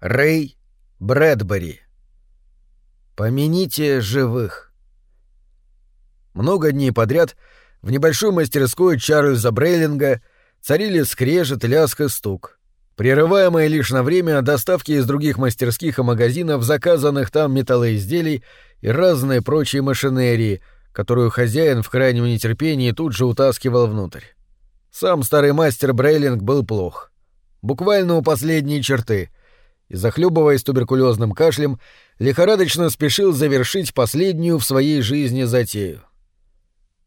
Рэй Брэдбери. Помяните живых. Много дней подряд в небольшой мастерской Чарльза Брейлинга царили скрежет, лязг и стук, прерываемые лишь на время доставки из других мастерских и магазинов заказанных там металлоизделий и разной прочей машинерии, которую хозяин в крайнем нетерпении тут же утаскивал внутрь. Сам старый мастер Брейлинг был плох. Буквально у последней черты — и, захлебываясь туберкулезным кашлем, лихорадочно спешил завершить последнюю в своей жизни затею.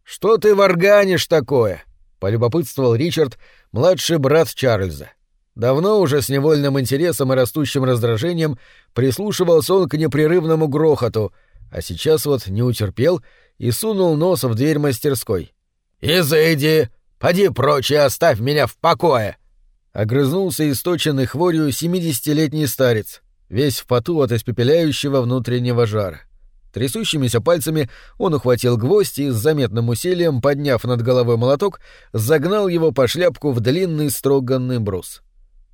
«Что ты варганишь такое?» — полюбопытствовал Ричард, младший брат Чарльза. Давно уже с невольным интересом и растущим раздражением прислушивался он к непрерывному грохоту, а сейчас вот не утерпел и сунул нос в дверь мастерской. «Изыди! Поди прочь и оставь меня в покое!» Огрызнулся источенный хворью семидесятилетний старец, весь в поту от испепеляющего внутреннего жара. Трясущимися пальцами он ухватил гвоздь и с заметным усилием, подняв над головой молоток, загнал его по шляпку в длинный строганный брус.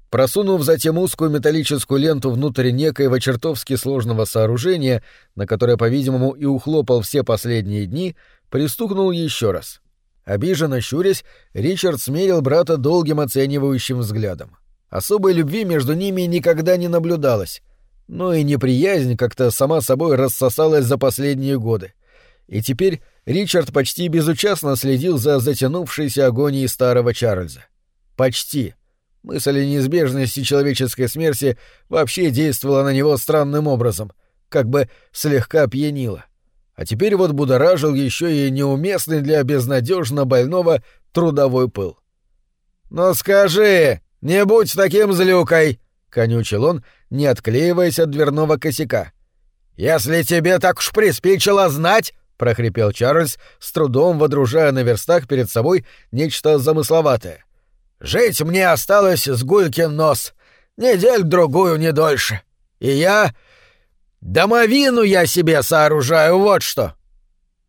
Просунув затем узкую металлическую ленту внутрь некоего чертовски сложного сооружения, на которое, по-видимому, и ухлопал все последние дни, пристукнул еще раз — Обиженно щурясь, Ричард смерил брата долгим оценивающим взглядом. Особой любви между ними никогда не наблюдалось, но и неприязнь как-то сама собой рассосалась за последние годы. И теперь Ричард почти безучастно следил за затянувшейся агонией старого Чарльза. Почти. Мысль о неизбежности человеческой смерти вообще действовала на него странным образом, как бы слегка пьянила а теперь вот будоражил еще и неуместный для безнадежно больного трудовой пыл. «Ну скажи, не будь таким злюкой!» — конючил он, не отклеиваясь от дверного косяка. «Если тебе так уж приспичило знать!» — прохрипел Чарльз, с трудом водружая на верстах перед собой нечто замысловатое. «Жить мне осталось с гулькин нос. Недель-другую, не дольше. И я Домовину я себе сооружаю, вот что.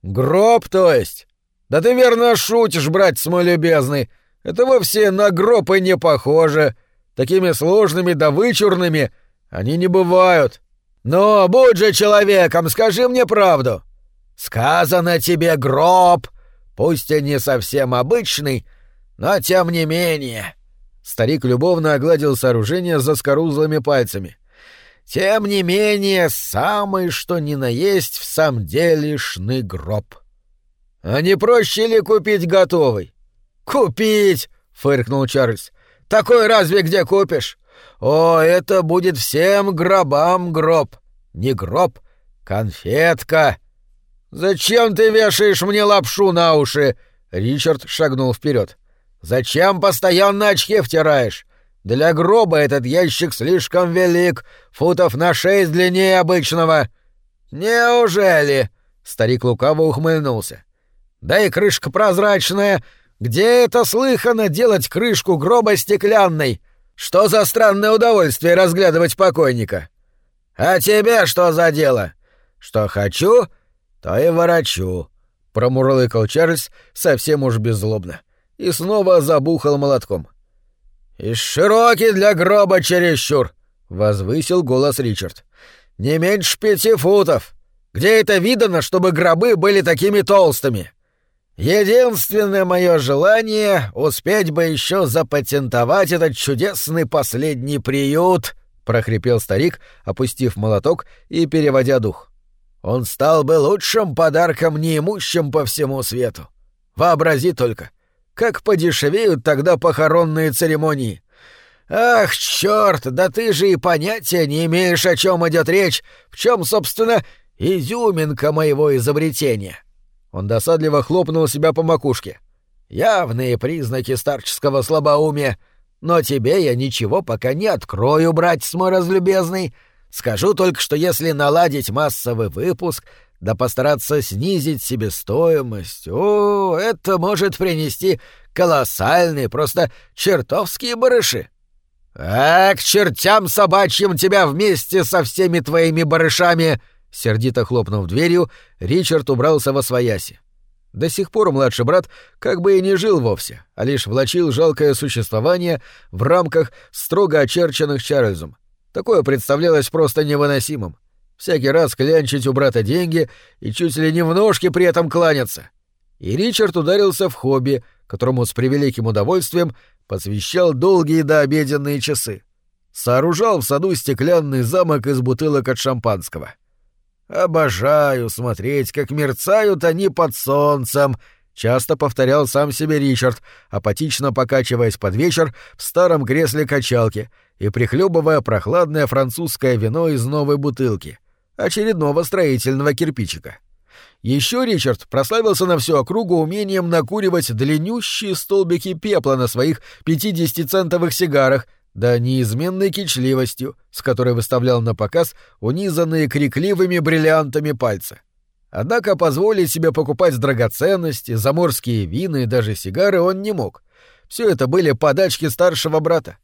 Гроб, то есть? Да ты верно шутишь, брать мой любезный. Это вовсе на гроб и не похоже. Такими сложными да вычурными они не бывают. Но будь же человеком, скажи мне правду. Сказано тебе гроб, пусть и не совсем обычный, но тем не менее. Старик любовно огладил сооружение за скорузлыми пальцами. Тем не менее, самый что ни на есть в самом делешный гроб. А не проще ли купить готовый? Купить! фыркнул Чарльз. Такой разве где купишь? О, это будет всем гробам гроб. Не гроб, конфетка. Зачем ты вешаешь мне лапшу на уши? Ричард шагнул вперед. Зачем постоянно очки втираешь? Для гроба этот ящик слишком велик, футов на шесть длиннее обычного. Неужели? Старик лукаво ухмыльнулся. Да и крышка прозрачная. Где это слыхано делать крышку гроба стеклянной? Что за странное удовольствие разглядывать покойника? А тебе что за дело? Что хочу, то и ворочу, промурлыкал Чарльз совсем уж беззлобно и снова забухал молотком. — «И широкий для гроба чересчур!» — возвысил голос Ричард. «Не меньше пяти футов! Где это видано, чтобы гробы были такими толстыми? Единственное мое желание — успеть бы еще запатентовать этот чудесный последний приют!» — прохрипел старик, опустив молоток и переводя дух. «Он стал бы лучшим подарком неимущим по всему свету. Вообрази только, как подешевеют тогда похоронные церемонии. Ах, черт, да ты же и понятия не имеешь, о чем идет речь, в чем, собственно, изюминка моего изобретения. Он досадливо хлопнул себя по макушке. Явные признаки старческого слабоумия. Но тебе я ничего пока не открою, братец мой разлюбезный. Скажу только, что если наладить массовый выпуск, да постараться снизить себестоимость. О, это может принести колоссальные, просто чертовские барыши. А к чертям собачьим тебя вместе со всеми твоими барышами! Сердито хлопнув дверью, Ричард убрался во свояси. До сих пор младший брат как бы и не жил вовсе, а лишь влачил жалкое существование в рамках строго очерченных Чарльзом. Такое представлялось просто невыносимым. Всякий раз клянчить у брата деньги и чуть ли не в ножки при этом кланяться. И Ричард ударился в хобби, которому с превеликим удовольствием посвящал долгие дообеденные часы. Сооружал в саду стеклянный замок из бутылок от шампанского. «Обожаю смотреть, как мерцают они под солнцем», — часто повторял сам себе Ричард, апатично покачиваясь под вечер в старом кресле качалки и прихлебывая прохладное французское вино из новой бутылки, очередного строительного кирпичика. Еще Ричард прославился на всю округу умением накуривать длиннющие столбики пепла на своих 50-центовых сигарах, да неизменной кичливостью, с которой выставлял на показ унизанные крикливыми бриллиантами пальцы. Однако позволить себе покупать драгоценности, заморские вина и даже сигары он не мог. Все это были подачки старшего брата.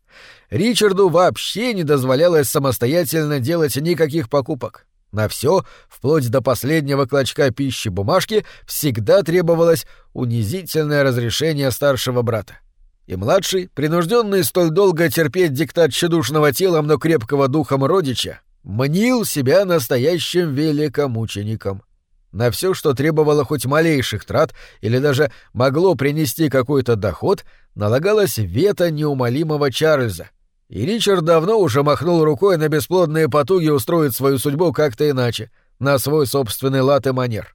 Ричарду вообще не дозволялось самостоятельно делать никаких покупок. На все, вплоть до последнего клочка пищи бумажки, всегда требовалось унизительное разрешение старшего брата. И младший, принужденный столь долго терпеть диктат тщедушного телом, но крепкого духом родича, мнил себя настоящим великомучеником. На все, что требовало хоть малейших трат или даже могло принести какой-то доход, налагалась вето неумолимого Чарльза, и Ричард давно уже махнул рукой на бесплодные потуги устроить свою судьбу как-то иначе, на свой собственный лад и манер.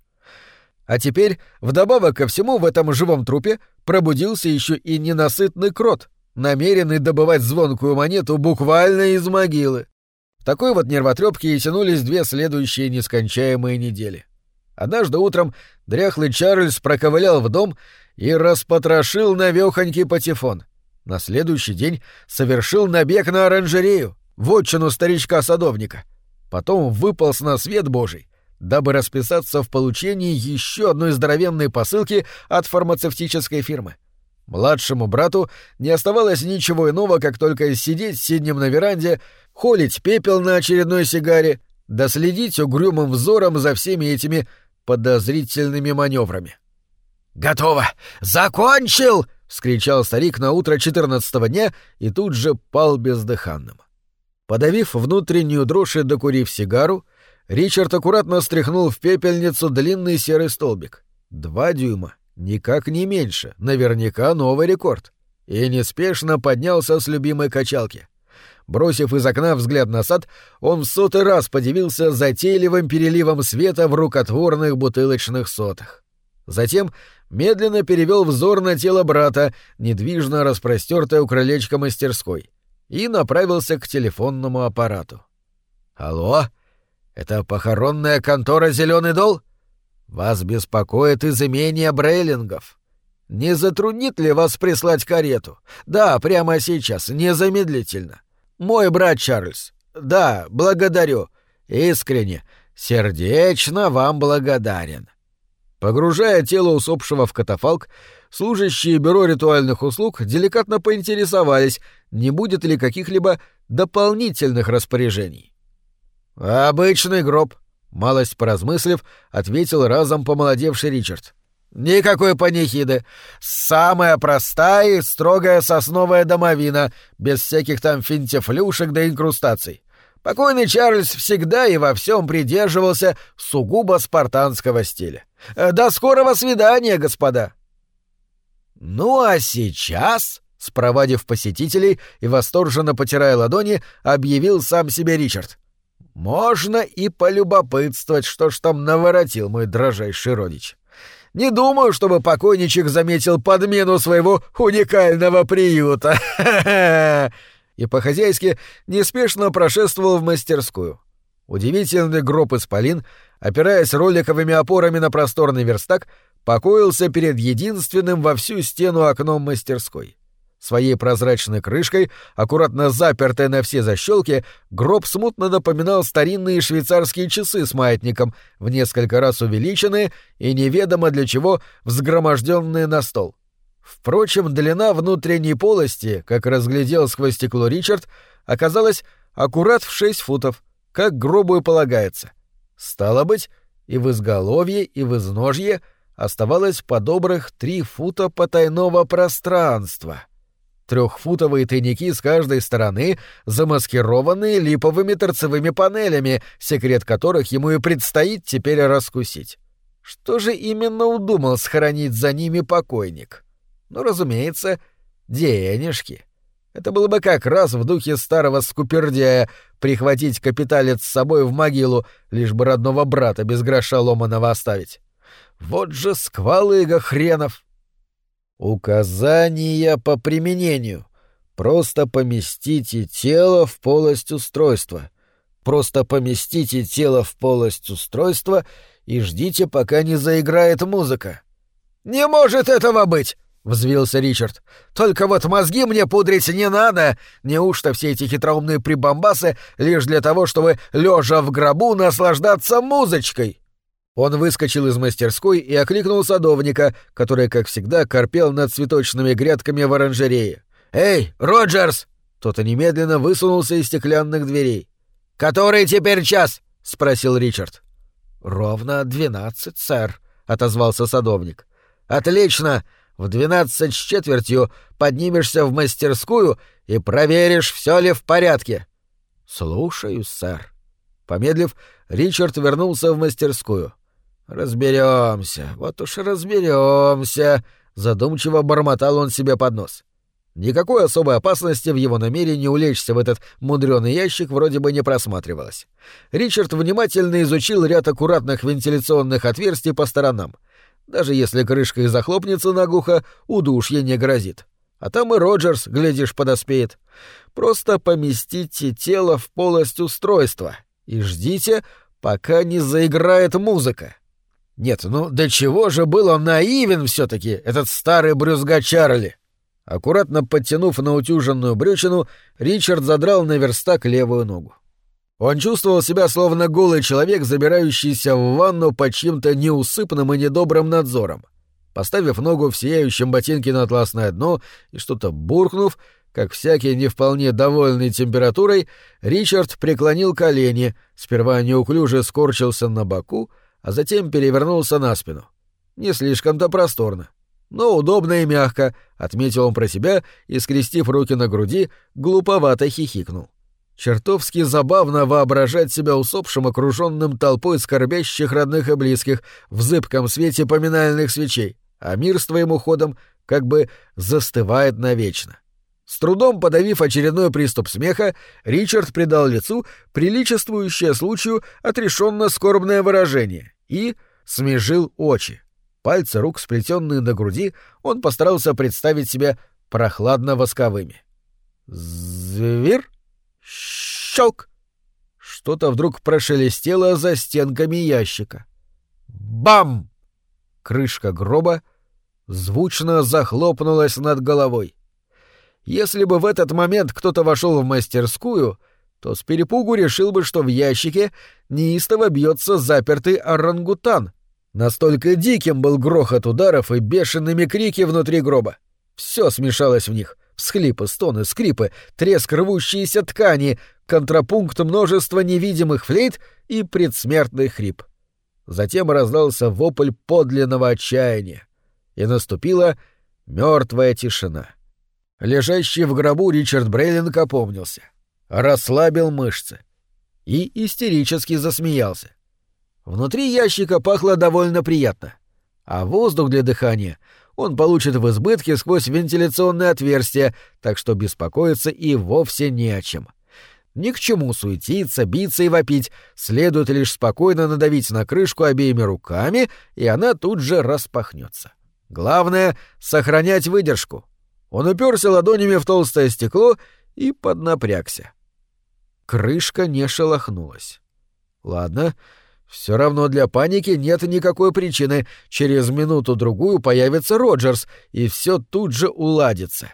А теперь, вдобавок ко всему, в этом живом трупе пробудился еще и ненасытный крот, намеренный добывать звонкую монету буквально из могилы. В такой вот нервотрепке и тянулись две следующие нескончаемые недели. Однажды утром дряхлый Чарльз проковылял в дом и распотрошил навехонький патефон. На следующий день совершил набег на оранжерею, вотчину старичка-садовника. Потом выполз на свет Божий, дабы расписаться в получении еще одной здоровенной посылки от фармацевтической фирмы. Младшему брату не оставалось ничего иного, как только сидеть сиднем на веранде, холить пепел на очередной сигаре, да следить угрюмым взором за всеми этими подозрительными маневрами. «Готово! Закончил!» — вскричал старик на утро четырнадцатого дня и тут же пал бездыханным. Подавив внутреннюю дрожь и докурив сигару, Ричард аккуратно стряхнул в пепельницу длинный серый столбик. Два дюйма, никак не меньше, наверняка новый рекорд. И неспешно поднялся с любимой качалки. Бросив из окна взгляд на сад, он в сотый раз подивился затейливым переливом света в рукотворных бутылочных сотах. Затем медленно перевел взор на тело брата, недвижно распростертое у крылечка мастерской, и направился к телефонному аппарату. «Алло? Это похоронная контора «Зеленый дол»? Вас беспокоит изымение Брейлингов. Не затруднит ли вас прислать карету? Да, прямо сейчас, незамедлительно. Мой брат Чарльз. Да, благодарю. Искренне, сердечно вам благодарен». Погружая тело усопшего в катафалк, служащие бюро ритуальных услуг деликатно поинтересовались, не будет ли каких-либо дополнительных распоряжений. «Обычный гроб», — малость поразмыслив, ответил разом помолодевший Ричард. «Никакой панихиды. Самая простая и строгая сосновая домовина, без всяких там финтифлюшек да инкрустаций. Покойный Чарльз всегда и во всем придерживался сугубо спартанского стиля. Э, до скорого свидания, господа. Ну а сейчас, спровадив посетителей и восторженно потирая ладони, объявил сам себе Ричард. Можно и полюбопытствовать, что ж там наворотил мой дрожайший родич. Не думаю, чтобы покойничек заметил подмену своего уникального приюта. и по-хозяйски неспешно прошествовал в мастерскую. Удивительный гроб исполин, опираясь роликовыми опорами на просторный верстак, покоился перед единственным во всю стену окном мастерской. Своей прозрачной крышкой, аккуратно запертой на все защелки, гроб смутно напоминал старинные швейцарские часы с маятником, в несколько раз увеличенные и неведомо для чего взгроможденные на стол. Впрочем, длина внутренней полости, как разглядел сквозь стекло Ричард, оказалась аккурат в шесть футов, как гробу и полагается. Стало быть, и в изголовье, и в изножье оставалось по добрых три фута потайного пространства. Трехфутовые тайники с каждой стороны, замаскированные липовыми торцевыми панелями, секрет которых ему и предстоит теперь раскусить. Что же именно удумал схоронить за ними покойник? Ну, разумеется, денежки. Это было бы как раз в духе старого скупердяя прихватить капиталец с собой в могилу, лишь бы родного брата без гроша ломаного оставить. Вот же сквалыга хренов! Указания по применению. Просто поместите тело в полость устройства. Просто поместите тело в полость устройства и ждите, пока не заиграет музыка. «Не может этого быть!» — взвился Ричард. «Только вот мозги мне пудрить не надо! Неужто все эти хитроумные прибамбасы лишь для того, чтобы, лежа в гробу, наслаждаться музычкой?» Он выскочил из мастерской и окликнул садовника, который, как всегда, корпел над цветочными грядками в оранжерее. «Эй, Роджерс!» Тот немедленно высунулся из стеклянных дверей. «Который теперь час?» — спросил Ричард. «Ровно двенадцать, сэр», — отозвался садовник. «Отлично! В двенадцать с четвертью поднимешься в мастерскую и проверишь, все ли в порядке». «Слушаю, сэр». Помедлив, Ричард вернулся в мастерскую. Разберемся, вот уж разберемся, задумчиво бормотал он себе под нос. Никакой особой опасности в его намерении улечься в этот мудреный ящик вроде бы не просматривалось. Ричард внимательно изучил ряд аккуратных вентиляционных отверстий по сторонам. Даже если крышка и захлопнется наглухо, удушье не грозит. А там и Роджерс, глядишь, подоспеет. Просто поместите тело в полость устройства и ждите, пока не заиграет музыка. Нет, ну до чего же был он наивен все-таки, этот старый брюзга Чарли. Аккуратно подтянув наутюженную брючину, Ричард задрал на верстак левую ногу. Он чувствовал себя словно голый человек, забирающийся в ванну под чьим-то неусыпным и недобрым надзором. Поставив ногу в сияющем ботинке на атласное дно и что-то буркнув, как всякий не вполне довольный температурой, Ричард преклонил колени, сперва неуклюже скорчился на боку, а затем перевернулся на спину. Не слишком-то просторно. Но удобно и мягко, отметил он про себя и, скрестив руки на груди, глуповато хихикнул. Чертовски забавно воображать себя усопшим, окруженным толпой скорбящих родных и близких в зыбком свете поминальных свечей, а мир с твоим уходом как бы застывает навечно. С трудом подавив очередной приступ смеха, Ричард придал лицу приличествующее случаю отрешенно скорбное выражение и смежил очи. Пальцы рук, сплетенные на груди, он постарался представить себя прохладно-восковыми. Звер? Щелк! Что-то вдруг прошелестело за стенками ящика. Бам! Крышка гроба звучно захлопнулась над головой. Если бы в этот момент кто-то вошел в мастерскую, то с перепугу решил бы, что в ящике неистово бьется запертый орангутан. Настолько диким был грохот ударов и бешеными крики внутри гроба. Все смешалось в них. Всхлипы, стоны, скрипы, треск рвущейся ткани, контрапункт множества невидимых флейт и предсмертный хрип. Затем раздался вопль подлинного отчаяния, и наступила мертвая тишина. — Лежащий в гробу Ричард Брейлинг опомнился, расслабил мышцы и истерически засмеялся. Внутри ящика пахло довольно приятно, а воздух для дыхания он получит в избытке сквозь вентиляционное отверстие, так что беспокоиться и вовсе не о чем. Ни к чему суетиться, биться и вопить, следует лишь спокойно надавить на крышку обеими руками, и она тут же распахнется. Главное — сохранять выдержку. Он уперся ладонями в толстое стекло и поднапрягся. Крышка не шелохнулась. Ладно, все равно для паники нет никакой причины. Через минуту-другую появится Роджерс, и все тут же уладится.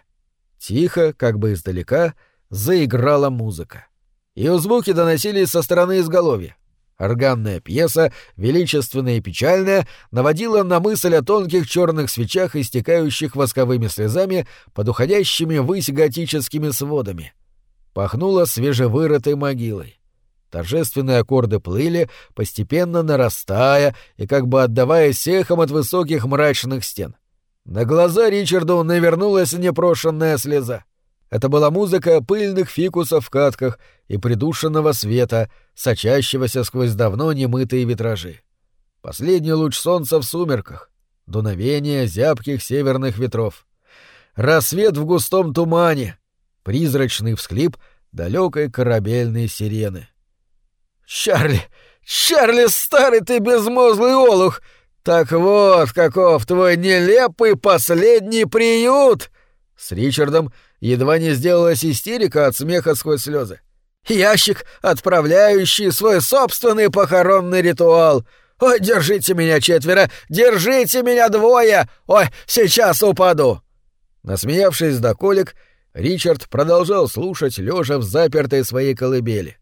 Тихо, как бы издалека, заиграла музыка. Ее звуки доносились со стороны изголовья. Органная пьеса, величественная и печальная, наводила на мысль о тонких черных свечах, истекающих восковыми слезами под уходящими ввысь готическими сводами. Пахнуло свежевырытой могилой. Торжественные аккорды плыли, постепенно нарастая и как бы отдаваясь эхом от высоких мрачных стен. На глаза Ричарду навернулась непрошенная слеза. Это была музыка пыльных фикусов в катках и придушенного света, сочащегося сквозь давно немытые витражи. Последний луч солнца в сумерках, дуновение зябких северных ветров. Рассвет в густом тумане, призрачный всхлип далекой корабельной сирены. «Чарли! Чарли, старый ты безмозглый олух! Так вот каков твой нелепый последний приют!» С Ричардом едва не сделалась истерика от смеха сквозь слезы. «Ящик, отправляющий свой собственный похоронный ритуал! Ой, держите меня четверо! Держите меня двое! Ой, сейчас упаду!» Насмеявшись до колик, Ричард продолжал слушать, лежа в запертой своей колыбели.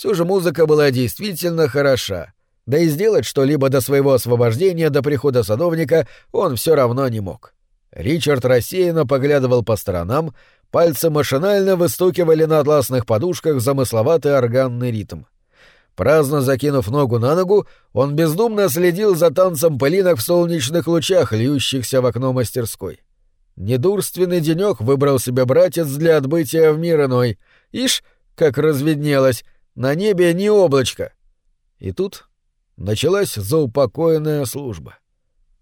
Все же музыка была действительно хороша, да и сделать что-либо до своего освобождения до прихода садовника он все равно не мог. Ричард рассеянно поглядывал по сторонам, пальцы машинально выстукивали на атласных подушках замысловатый органный ритм. Праздно закинув ногу на ногу, он бездумно следил за танцем пылинок в солнечных лучах, льющихся в окно мастерской. Недурственный денек выбрал себе братец для отбытия в мир иной. Ишь, как разведнелось, на небе ни облачко. И тут началась заупокоенная служба.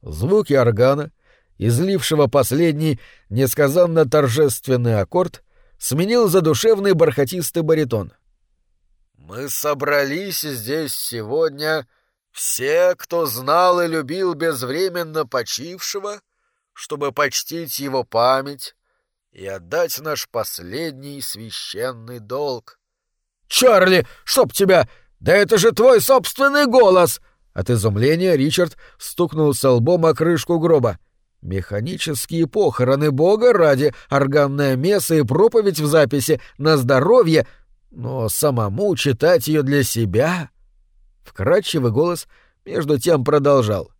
Звуки органа, излившего последний несказанно торжественный аккорд, сменил задушевный бархатистый баритон. «Мы собрались здесь сегодня, все, кто знал и любил безвременно почившего, чтобы почтить его память и отдать наш последний священный долг». «Чарли, чтоб тебя! Да это же твой собственный голос!» От изумления Ричард стукнулся лбом о крышку гроба. Механические похороны бога ради, органная месса и проповедь в записи на здоровье, но самому читать ее для себя... Вкрадчивый голос между тем продолжал.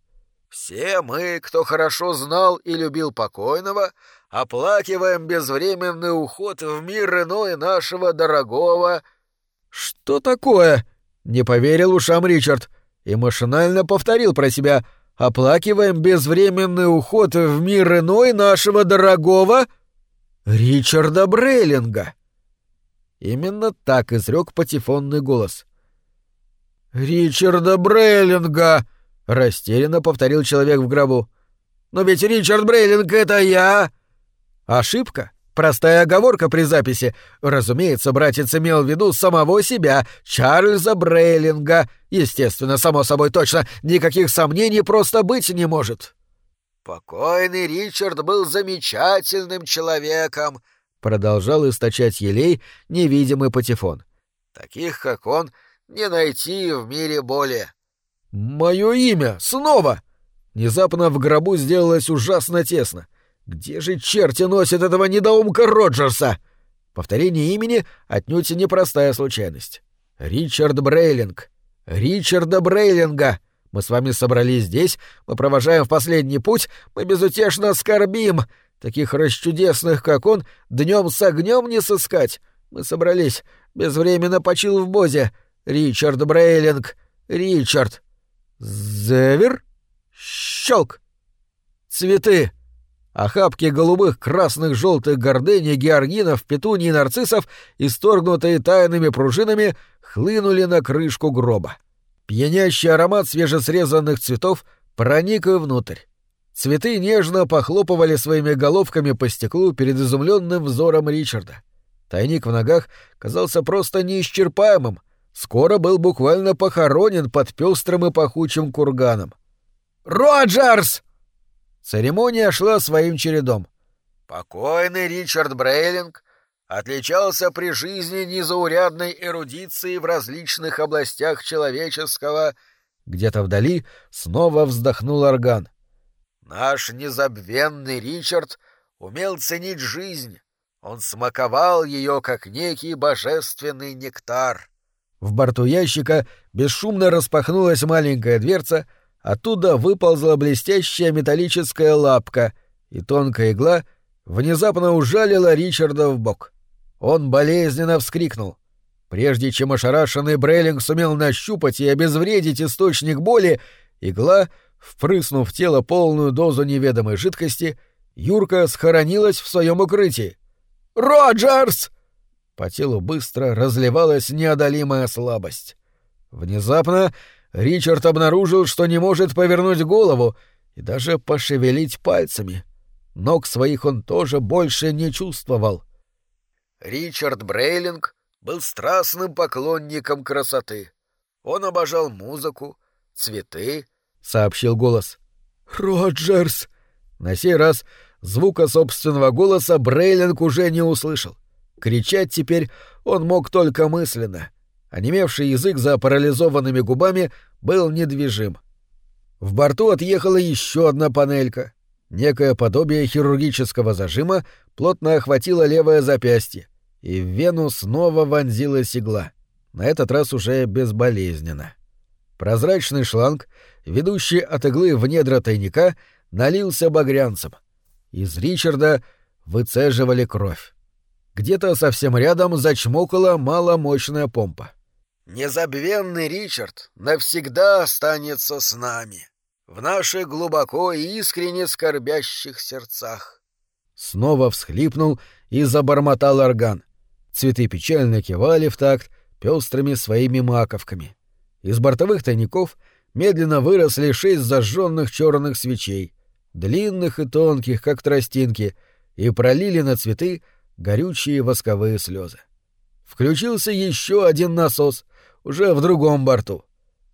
«Все мы, кто хорошо знал и любил покойного, оплакиваем безвременный уход в мир иной нашего дорогого...» «Что такое?» — не поверил ушам Ричард и машинально повторил про себя — оплакиваем безвременный уход в мир иной нашего дорогого Ричарда Брейлинга. Именно так изрек патефонный голос. «Ричарда Брейлинга!» — растерянно повторил человек в гробу. «Но ведь Ричард Брейлинг — это я!» «Ошибка?» Простая оговорка при записи. Разумеется, братец имел в виду самого себя, Чарльза Брейлинга. Естественно, само собой точно, никаких сомнений просто быть не может. «Покойный Ричард был замечательным человеком», — продолжал источать елей невидимый патефон. «Таких, как он, не найти в мире более». «Мое имя! Снова!» Внезапно в гробу сделалось ужасно тесно — где же черти носят этого недоумка Роджерса? Повторение имени отнюдь непростая случайность. Ричард Брейлинг. Ричарда Брейлинга. Мы с вами собрались здесь, мы провожаем в последний путь, мы безутешно скорбим. Таких расчудесных, как он, днем с огнем не сыскать. Мы собрались, безвременно почил в Бозе. Ричард Брейлинг. Ричард. Зевер? Щелк. Цветы. Охапки голубых, красных, желтых гордений, георгинов, петуний и нарциссов, исторгнутые тайными пружинами, хлынули на крышку гроба. Пьянящий аромат свежесрезанных цветов проник и внутрь. Цветы нежно похлопывали своими головками по стеклу перед изумленным взором Ричарда. Тайник в ногах казался просто неисчерпаемым. Скоро был буквально похоронен под пестрым и пахучим курганом. «Роджерс!» Церемония шла своим чередом. Покойный Ричард Брейлинг отличался при жизни незаурядной эрудицией в различных областях человеческого. Где-то вдали снова вздохнул орган. Наш незабвенный Ричард умел ценить жизнь. Он смаковал ее, как некий божественный нектар. В борту ящика бесшумно распахнулась маленькая дверца — Оттуда выползла блестящая металлическая лапка, и тонкая игла внезапно ужалила Ричарда в бок. Он болезненно вскрикнул. Прежде чем ошарашенный Брейлинг сумел нащупать и обезвредить источник боли, игла Впрыснув в тело полную дозу неведомой жидкости, Юрка схоронилась в своем укрытии. «Роджерс!» По телу быстро разливалась неодолимая слабость. Внезапно Ричард обнаружил, что не может повернуть голову и даже пошевелить пальцами. Ног своих он тоже больше не чувствовал. Ричард Брейлинг был страстным поклонником красоты. Он обожал музыку, цветы, — сообщил голос. «Роджерс!» На сей раз звука собственного голоса Брейлинг уже не услышал. Кричать теперь он мог только мысленно. Онемевший язык за парализованными губами был недвижим. В борту отъехала еще одна панелька. Некое подобие хирургического зажима плотно охватило левое запястье, и в вену снова вонзилась игла, на этот раз уже безболезненно. Прозрачный шланг, ведущий от иглы в недра тайника, налился багрянцем. Из Ричарда выцеживали кровь. Где-то совсем рядом зачмокала маломощная помпа. «Незабвенный Ричард навсегда останется с нами, в наших глубоко и искренне скорбящих сердцах». Снова всхлипнул и забормотал орган. Цветы печально кивали в такт пестрыми своими маковками. Из бортовых тайников медленно выросли шесть зажженных черных свечей, длинных и тонких, как тростинки, и пролили на цветы горючие восковые слезы. Включился еще один насос, уже в другом борту.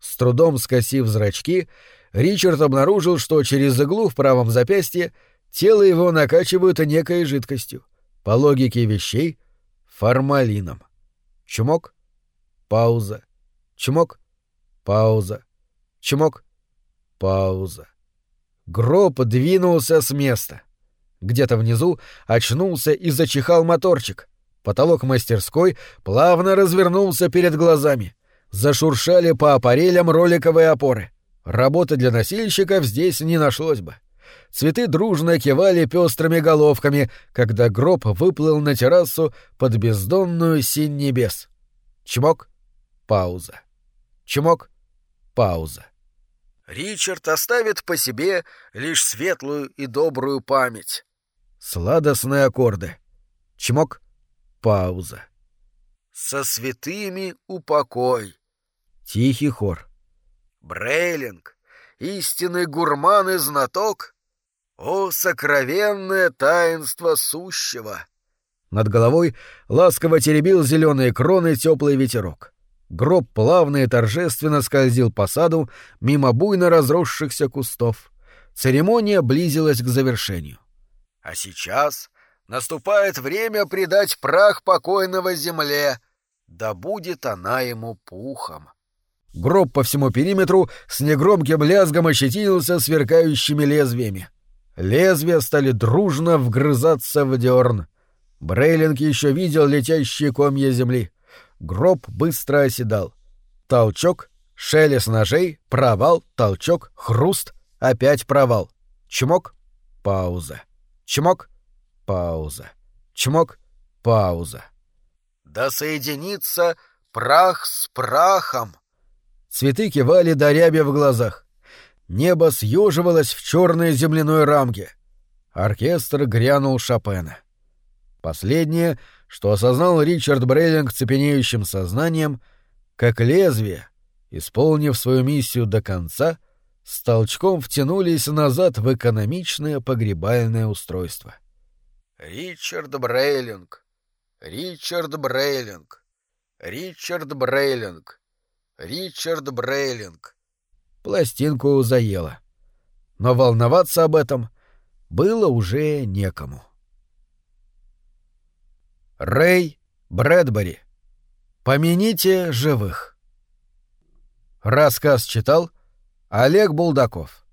С трудом скосив зрачки, Ричард обнаружил, что через иглу в правом запястье тело его накачивают некой жидкостью, по логике вещей — формалином. Чмок. Пауза. Чмок. Пауза. Чмок. Пауза. Гроб двинулся с места. Где-то внизу очнулся и зачихал моторчик. Потолок мастерской плавно развернулся перед глазами. Зашуршали по аппарелям роликовые опоры. Работы для носильщиков здесь не нашлось бы. Цветы дружно кивали пестрыми головками, когда гроб выплыл на террасу под бездонную синь небес. Чмок. Пауза. Чмок. Пауза. Ричард оставит по себе лишь светлую и добрую память. Сладостные аккорды. Чмок. Пауза. Со святыми упокой. Тихий хор. Брейлинг, истинный гурман и знаток. О, сокровенное таинство сущего! Над головой ласково теребил зеленые кроны теплый ветерок. Гроб плавно и торжественно скользил по саду мимо буйно разросшихся кустов. Церемония близилась к завершению. А сейчас наступает время предать прах покойного земле, да будет она ему пухом. Гроб по всему периметру с негромким лязгом ощетинился сверкающими лезвиями. Лезвия стали дружно вгрызаться в дерн. Брейлинг еще видел летящие комья земли. Гроб быстро оседал. Толчок, шелест ножей, провал, толчок, хруст, опять провал. Чмок, пауза. Чмок, пауза. Чмок, пауза. Да соединится прах с прахом. Цветы кивали до в глазах. Небо съеживалось в черной земляной рамке. Оркестр грянул Шопена. Последнее — что осознал Ричард Брейлинг цепенеющим сознанием, как лезвие, исполнив свою миссию до конца, с толчком втянулись назад в экономичное погребальное устройство. Ричард Брейлинг, Ричард Брейлинг, Ричард Брейлинг, Ричард Брейлинг. Пластинку заело. Но волноваться об этом было уже некому. Рэй Брэдбери. Помяните живых. Рассказ читал Олег Булдаков.